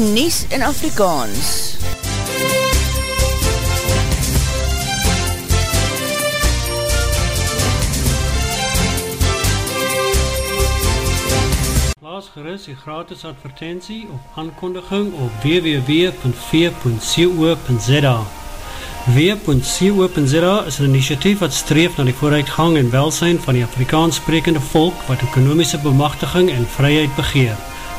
Nies in Afrikaans. Plaas gerust die gratis advertentie op aankondiging op www.v.co.za W.co.za is een initiatief wat streef na die vooruitgang en welsijn van die Afrikaans sprekende volk wat ekonomische bemachtiging en vryheid begeer,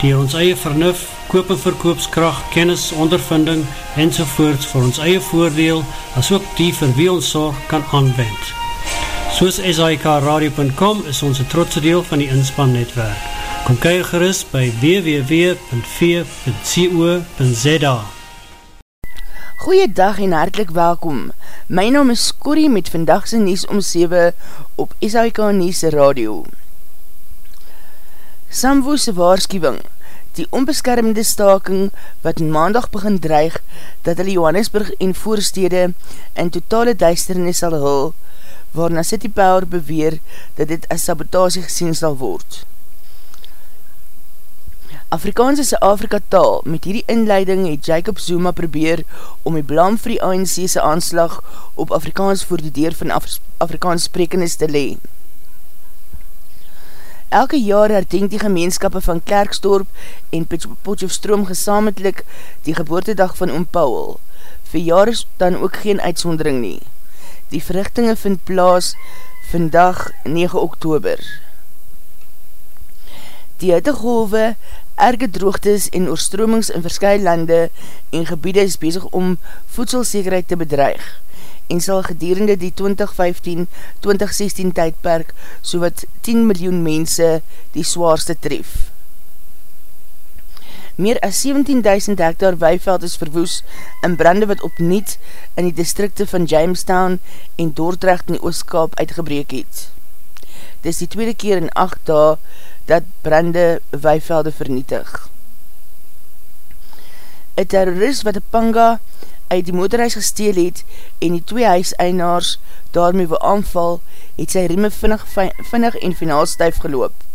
die ons eie vernuf, koop en verkoopskracht, kennis, ondervinding en sovoorts vir ons eie voordeel as ook die vir wie ons zorg kan aanwend. Soos SIKRadio.com is ons een trotse deel van die inspannetwerk. Kom kyk gerust by www.v.co.za Goeiedag en hartelijk welkom. My naam is Corrie met vandagse Nies om 7 op SIK Nies Radio. Samwoese waarschuwing Die onbeskermde staking wat maandag begin dreig dat hulle Johannesburg en voorstede in totale duisternis sal hul, waarna City Power beweer dat dit as sabotasie gesien sal word. Afrikaans is Afrika taal. Met hierdie inleiding het Jacob Zuma probeer om die blam vir die ANC'se aanslag op Afrikaans voor die deur van Af Afrikaans sprekendes te lee. Elke jaar herdenk die gemeenskappe van Klerksdorp en Potjofstroom gesamentlik die geboortedag van Oom Paul. Vir jaar is dan ook geen uitsondering nie. Die verrichtinge vind plaas vandag 9 oktober. Die hittegolwe erge droogtes en oorstromings in verskye lande en gebiede is bezig om voedselsekerheid te bedreig en sal gedurende die 2015-2016 tydperk so wat 10 miljoen mense die zwaarste tref. Meer as 17.000 hectare weiveld is verwoes in brande wat opniet in die distrikte van Jamestown en Dordrecht in die Oostkaap uitgebreek het. Dit is die tweede keer in 8 dae dat brande weivelde vernietig. Een terrorist wat een panga uit die motorhuis gesteel het en die twee huiseinaars daarmee wil aanval, het sy rieme vinnig, vinnig en finaal stuif geloop.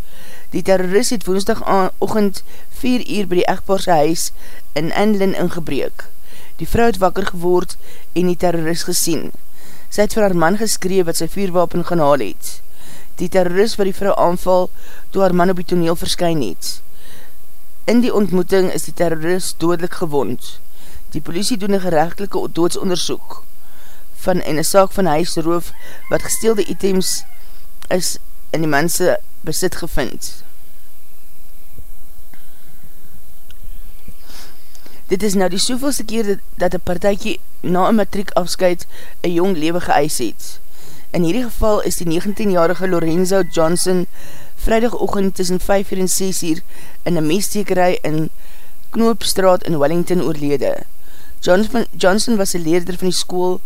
Die terrorist het woensdag aan ochend 4 uur by die echtpaarse huis in Enlin ingebreek. Die vrou het wakker geword en die terrorist gesien. Sy het vir haar man geskreef wat sy vuurwapen gaan haal het die terrorist wat die vrou aanval toe haar man op die toneel verskyn het. In die ontmoeting is die terrorist doodlik gewond. Die politie doen een gerechtelike doodsonderzoek van en een saak van huisroof wat gesteelde items is in die mense besit gevind. Dit is nou die soveelste keer dat een partijkie na een matriek afskuit een jong lewe geëis het. In hierdie geval is die 19-jarige Lorenzo Johnson vrijdagochtend tussen 5 uur en 6 uur in een meestekerij in Knoopstraat in Wellington oorlede. Johnson, Johnson was een leerder van die school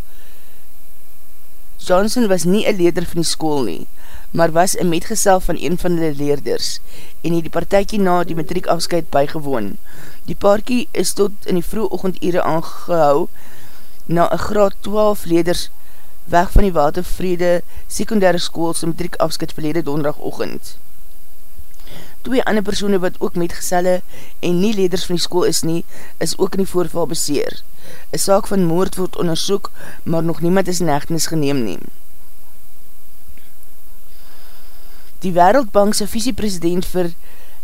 Johnson was nie een leerder van die school nie, maar was een metgesel van een van die leerders en het die partijkie na die matriek afscheid bygewoon. Die parkie is tot in die vroeg ochend ure aangehou na een graad 12 leerders weg van die Watervrede sekundare school sy matriek afskid verlede donderdag ochend. Twee ander persoene wat ook metgeselle en nie leders van die school is nie, is ook in die voorval beseer. Een saak van moord word onderzoek, maar nog niemand is in hechtenis geneem neem. Die Wereldbankse visiepresident vir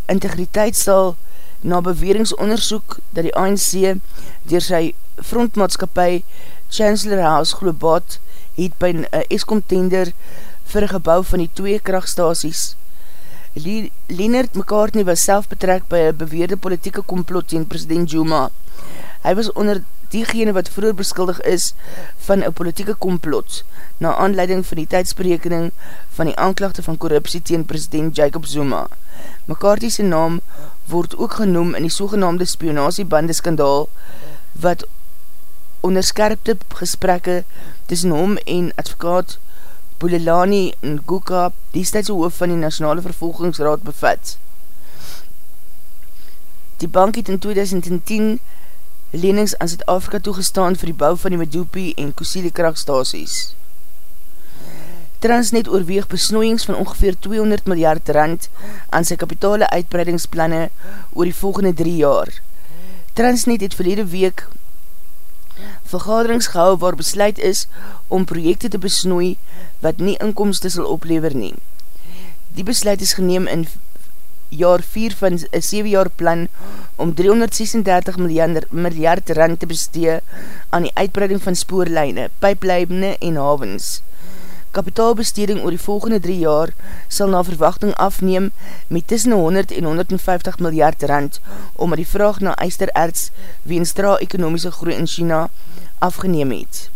integriteit sal na beweringsonderzoek dat die ANC dier sy frontmaatskapie Chancellor House Globaat het by een Eskom tender vir een gebouw van die twee krachtstasies. Leonard McCartney was self betrek by een beweerde politieke complot tegen president Juma. Hy was onder diegene wat vroeger beskuldig is van een politieke complot na aanleiding van die tijdsberekening van die aanklachte van korruptie tegen president Jacob Zuma. McCarthy's naam word ook genoem in die sogenaamde spionasiebandeskandaal wat onderskerpte gesprekke tussen hom en advokaat Bulelani Nguka, die stedse hoof van die Nationale Vervolgingsraad bevat. Die bank het in 2010 lenings aan Zuid-Afrika toegestaan vir die bouw van die Medupi en Kusili krachtstasies. Transnet oorweeg besnoeiings van ongeveer 200 miljard rand aan sy kapitale uitbreidingsplanne oor die volgende drie jaar. Transnet het verlede week vergaderings gehou waar besluit is om projekte te besnoei wat nie inkomste sal oplever nie. Die besluit is geneem in jaar 4 van een 7 jaar plan om 336 miljard, miljard rand te bestee aan die uitbreiding van spoorlijne, pijplijne en havens. Kapitaalbesteding oor die volgende 3 jaar sal na verwachting afneem met tussen 100 en 150 miljard rand omdat die vraag na eistererts weens stra ekonomiese groei in China afgeneem het.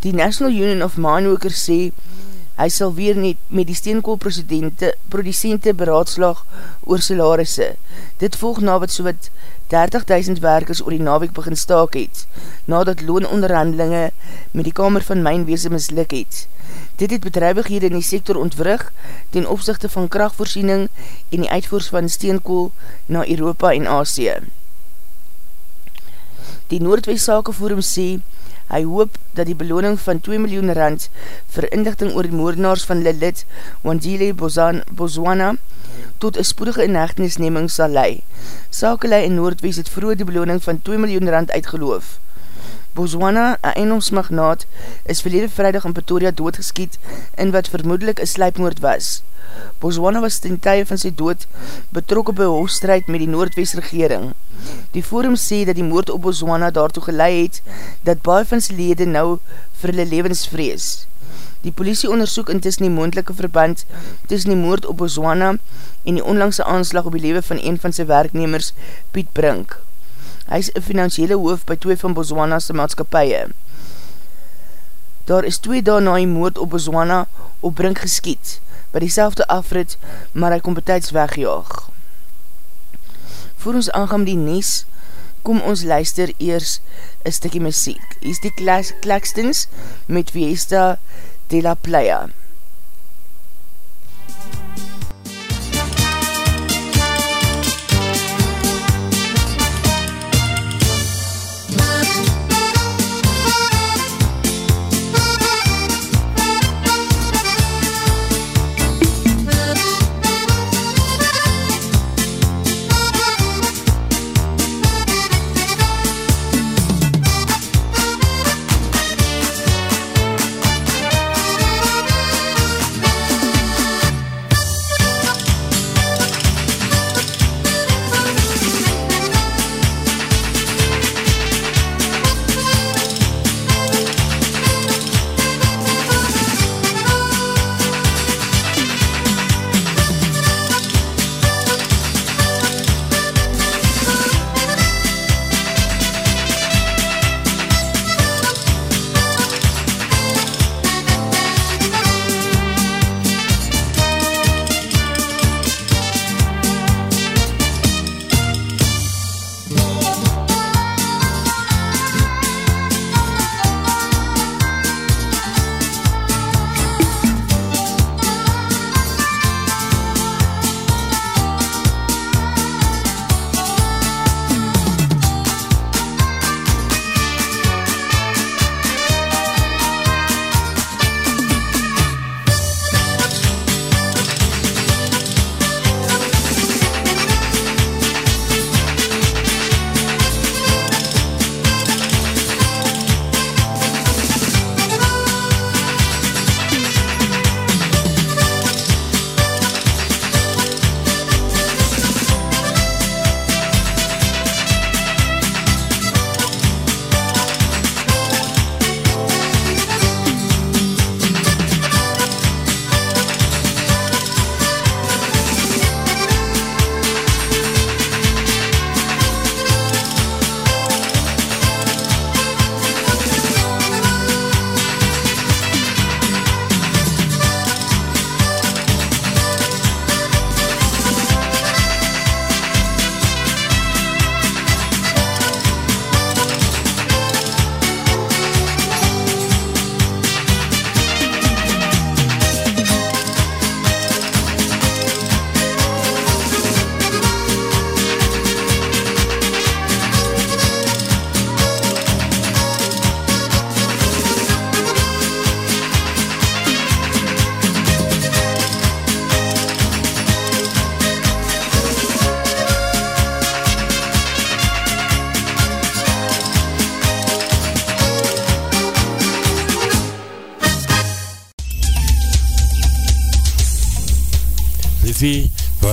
Die National Union of Mineworkers sê hy sal weer net met die steenkoolproducente beraadslag oor salarisse. Dit volg na wat so wat 30.000 werkers oor die naweek begin staak het, nadat loononderhandelinge met die Kamer van Mijnweese mislik het. Dit het bedrijvighede in die sektor ontwrig ten opzichte van krachtvoorziening en die uitvoers van steenkool na Europa en Asie. Die Noordwees Sakeforum sê, Hy hoop dat die beloning van 2 miljoen rand vir inlichting oor die moordenaars van Lilith, Wandile Bozwana, tot een spoedige inhechtenisneming sal lei. Sakelei in Noordwees het vroeg die beloning van 2 miljoen rand uitgeloof. Bozwana, een einomsmagnaat, is verlede vrijdag in Pretoria doodgeskiet in wat vermoedelijk een slijpmoord was. Bozwana was ten tye van sy dood betrokken by hoofdstrijd met die Noordwees regering. Die forum sê dat die moord op Bozwana daartoe geleid het dat baie van sy lede nou vir hulle levens vrees. Die politie onderzoek intussen die moendelike verband tussen die moord op Bozwana en die onlangse aanslag op die lewe van een van sy werknemers, Piet Brink. Hy is financiële hoof by twee van Bozwana's maatskapie. Daar is twee daar na die moord op Bozwana op Brink geskiet, by die selfde afrit, maar hy kom betijds wegjaag. Voor ons aangaan die Nies, kom ons luister eers een stikkie muziek. Hier is die Klekstens met Fiesta de la Playa.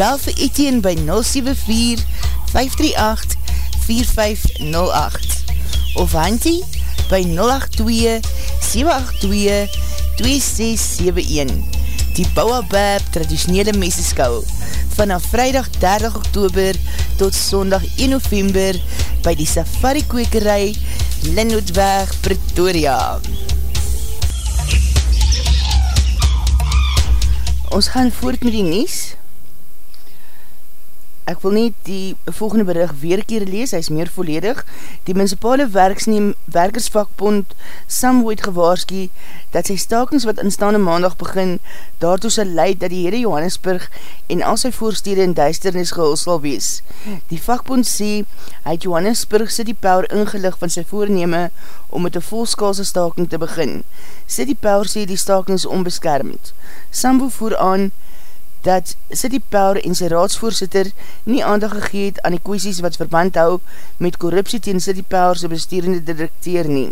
Bel vir Etienne by 074-538-4508 of Hantie by 082-782-2671 Die Bouwabab traditionele meseskou vanaf vrijdag 30 oktober tot sondag 1 november by die Safari Kwekerij Linnootweg Pretoria. Ons gaan voort met die nies ek wil nie die volgende bericht weer keer lees, hy is meer volledig. Die municipale werksneem, werkersvakbond Samwo het gewaarski dat sy stakings wat instaande maandag begin daartoe sal leid dat die Heere Johannesburg en al sy voorstede in duisternis gehul sal wees. Die vakbond sê hy het Johannesburg City Power ingelig van sy voorneme om met een volskalse staking te begin. City Power sê die staking is onbeskermd. Samwo voer aan dat City Power en sy raadsvoorzitter nie aandag gegeet aan die kwesties wat verband hou met korruptie tegen City Power sy bestuurende directeur nie.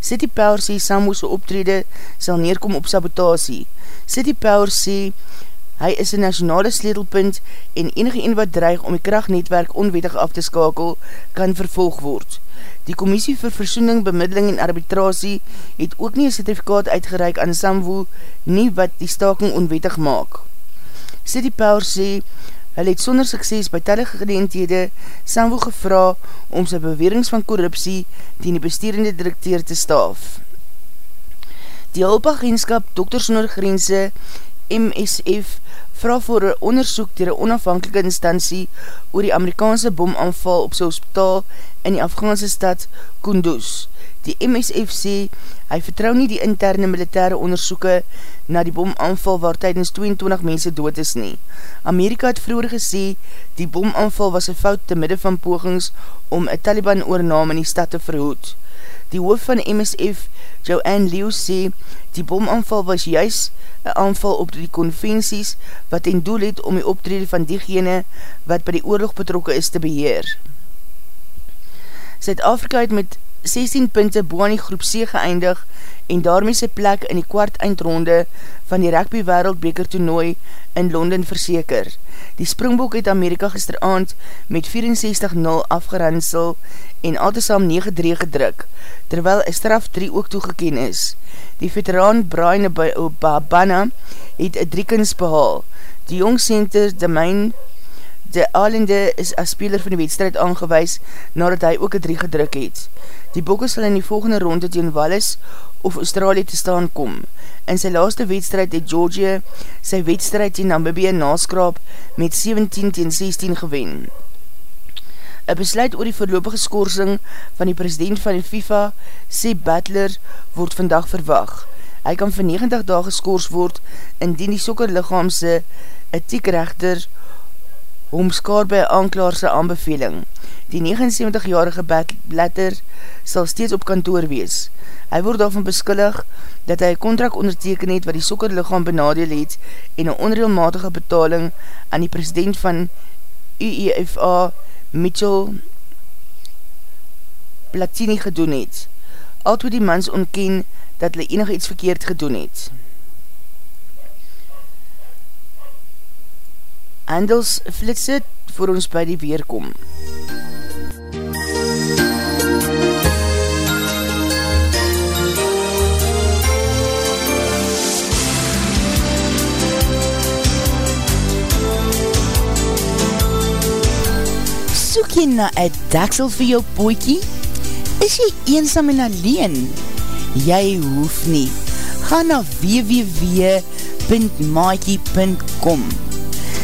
City Power sê Samo'se optrede sal neerkom op sabotasie. City Power sê hy is een nationale sleetelpunt en enige een wat dreig om die krachtnetwerk onwettig af te skakel kan vervolg word. Die Commissie vir Versoening, Bemiddeling en Arbitrasie het ook nie een certificaat uitgereik aan Samwo nie wat die staking onwettig maak. City Power sê, hy het sonder sukses by tellige gedeenthede Samwo gevra om sy bewerings van korruptie die die bestuurende directeur te staaf. Die hulpagentskap Dr. Sonder Grense MSF vraag voor een onderzoek dier een onafhankelike instantie oor die Amerikaanse bomaanval op sy hospitaal in die Afghaanse stad Kunduz. Die MSF sê, hy vertrou nie die interne militaire onderzoeke na die bomaanval waar tydens 22 mense dood is nie. Amerika het vroeger gesê, die bomaanval was een fout te midde van pogings om een Taliban oornaam in die stad te verhoed. Die hoof van MSF, Joanne Leo, sê, die bomaanval was juist een aanval op die konventies wat in doel het om die optrede van diegene wat by die oorlog betrokke is te beheer. Zuid-Afrika het met 16 punte boe aan die groep C geëindig en daarmee sy plek in die kwart eindronde van die rugby wereldbeker toernooi in Londen verseker. Die Springbok het Amerika gisteravond met 64-0 afgeransel en altesam 9-3 gedruk, terwyl een straf 3 ook toegeken is. Die veteraan Brian Babana het een driekens behaal. Die jongcenter Domain De Alende is as speler van die wedstrijd aangewees nadat hy ook een 3 gedruk het. Die bokke sal in die volgende ronde teen Wallis of Australië te staan kom. In sy laaste wedstrijd het Georgia sy wedstrijd teen Namibie naskraap met 17 teen 16 gewen. Een besluit oor die voorlopige skorsing van die president van die FIFA, Seb Butler, word vandag verwag. Hy kan vir 90 dagen geskors word indien die sokkerlichaamse ethiekrechter hom skaar by aanklaarse aanbeveling. Die 79-jarige Blatter sal steeds op kantoor wees. Hy word daarvan beskillig dat hy een contract onderteken het wat die sokkerlichaam benadeel het en een onreelmatige betaling aan die president van UEFA Mitchell Platini gedoen het. Altwo die mans ontken dat hulle enig iets verkeerd gedoen het. Handels flitse voor ons by die weerkom. Soek jy na een daksel vir jou poekie? Is jy eensam en alleen? Jy hoef nie. Ga na www.maakie.com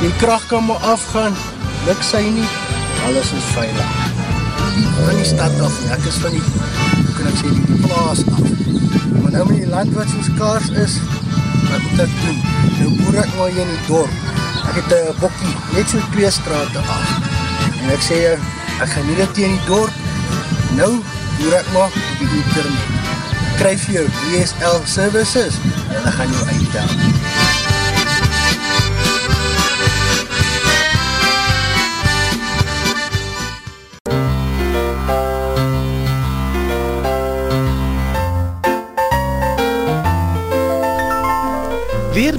die kracht kan maar afgaan, luk sy nie, alles is veilig. Van die stad af, ek is van die, hoe kan ek sê, die plaas af. Maar nou met die land wat soos kaars is, wat moet ek doen? Nou boer ek maar hier in die dorp. Ek het een bokkie, net so twee straten af. En ek sê, ek gaan nie dit in die dorp, nou boer ek maar op die internet. Kryf jou DSL services, en dan gaan jou uitdaan.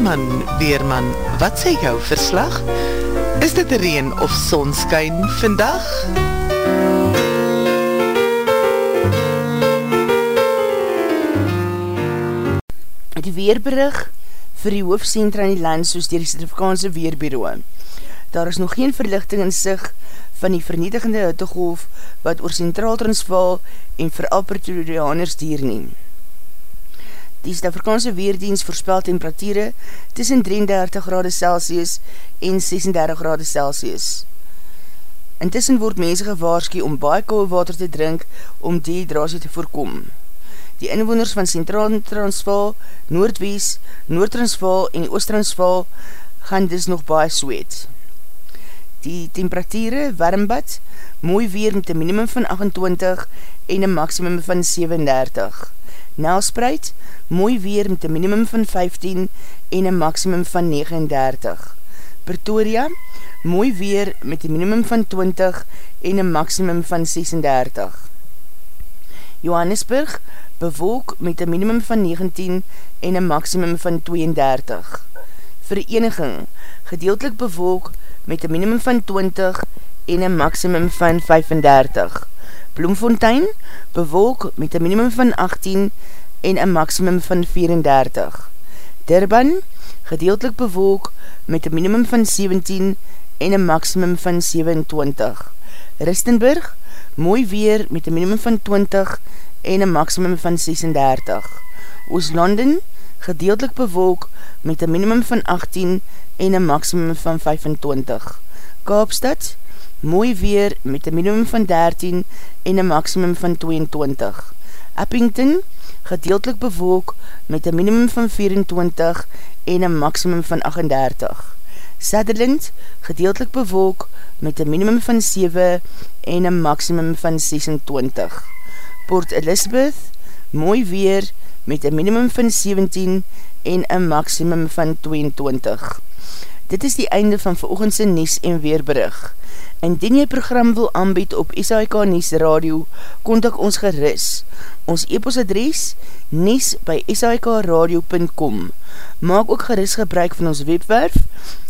Weerman, Weerman, wat sê jou verslag? Is dit reen of sonskyn vandag? Die weerberig vir die hoofdcentra in die land soos dier die Suid-Afrikaanse Weerbureau. Daar is nog geen verlichting in sig van die vernietigende hittegolf wat oor Centraal Transvaal en vooral Pretorianers dier neem. Die Suid-Afrikaanse Weerdienst voorspel temperatuurde tussen 33 grade Celsius en 36 grade Celsius. Intussen word mense gewaarskie om baie koue water te drink om dehydrasie te voorkom. Die inwoners van Centraal Transvaal, Noordwies, Noord-Transvaal en Oost-Transvaal gaan dus nog baie sweet. Die temperatuurde warmbad, mooi weer met een minimum van 28 en een maximum van 37. Nelspreid, mooi weer met een minimum van 15 en een maximum van 39. Pretoria, mooi weer met een minimum van 20 en een maximum van 36. Johannesburg, bewolk met een minimum van 19 en een maximum van 32. Vereniging, gedeeltelik bewolk met een minimum van 20 en een maximum van 35. Bloemfontein, bewolk met een minimum van 18 en een maximum van 34. Durban, gedeeltelik bewolk met een minimum van 17 en een maximum van 27. Ristenburg, mooi weer met een minimum van 20 en een maximum van 36. Ooslanden, gedeeltelik bewolk met een minimum van 18 en een maximum van 25. Kaapstad, mooi weer met een minimum van 13 en een maximum van 22. Eppington, gedeeltelik bewolk met een minimum van 24 en een maximum van 38. Sutherland, gedeeltelik bewolk met een minimum van 7 en een maximum van 26. Port Elizabeth, mooi weer met een minimum van 17 en een maximum van 22. Dit is die einde van veroogendse Nies en Weerberig. Indien jy program wil aanbied op SAIK Nies Radio, kontak ons geris. Ons e-postadres nies by saikradio.com Maak ook geris gebruik van ons webwerf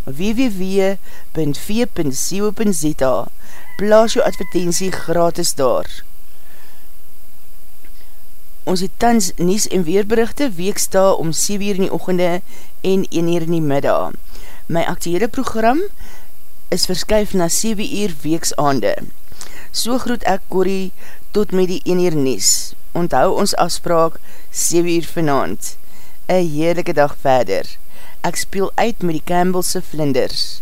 www.v.co.za Plaas jou advertentie gratis daar. Ons het tans Nies en Weerberichte weeksta om 7 uur in die ochende en 1 uur in die middag. My actuele program is is verskuif na 7 uur weeks aande. So groet ek Corrie tot met die 1 uur nies. Onthou ons afspraak 7 uur vanavond. Een heerlijke dag verder. Ek speel uit met die Campbellse vlinders.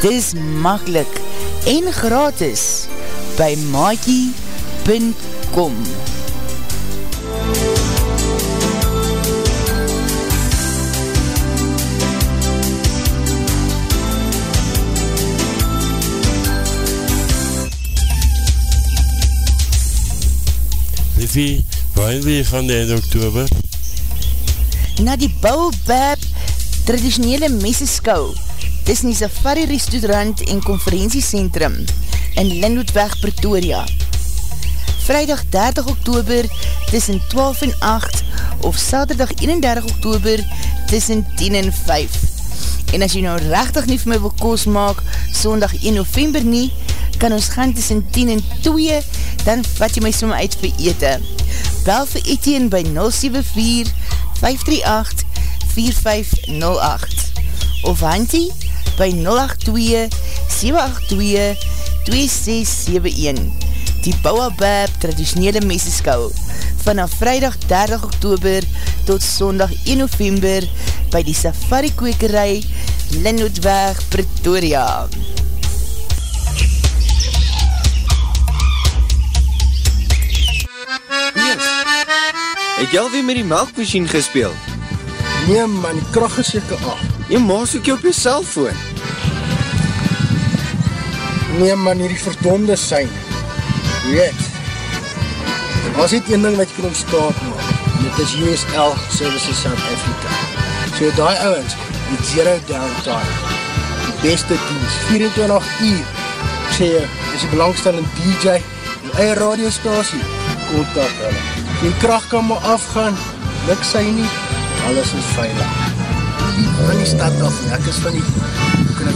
Dis makkelijk en gratis by maakie.com Liffie, waar wil jy gaan die einde oktober? Na die Baobab traditionele meseskou in die Safari Restaurant en Conferentiecentrum in Lindoedweg, Pretoria. Vrijdag 30 oktober tussen 12 en 8 of Saterdag 31 oktober tussen 10 en 5. En as jy nou rechtig nie vir my wil koos maak, sondag 1 november nie, kan ons gaan tussen 10 en 2, dan vat jy my som uit vir ete. Bel vir Etienne by 074-538-4508 of Hantie by 082-782-2671 Die Bouwabab traditionele meseskou vanaf vrijdag 30 oktober tot sondag 1 november by die Safari Kwekerij Linnootweg Pretoria. Het jy alweer met die melkmachine gespeeld? Nee man, die kracht is jyke af. Jy maas ook jy op jy cellfoon. Nee man, hier die verdonde sein. Weet, was dit een ding wat jy kan ontstaan maak. Dit is USL Services South Africa. So die ouwens, die zero downtime. Die beste dienst, 24 uur. Ek sê jy, is die belangstellende DJ, die eie radiostasie, kontak hulle die kracht kan maar afgaan, luk sy nie, alles is veilig. Van die stad af, ek is van die,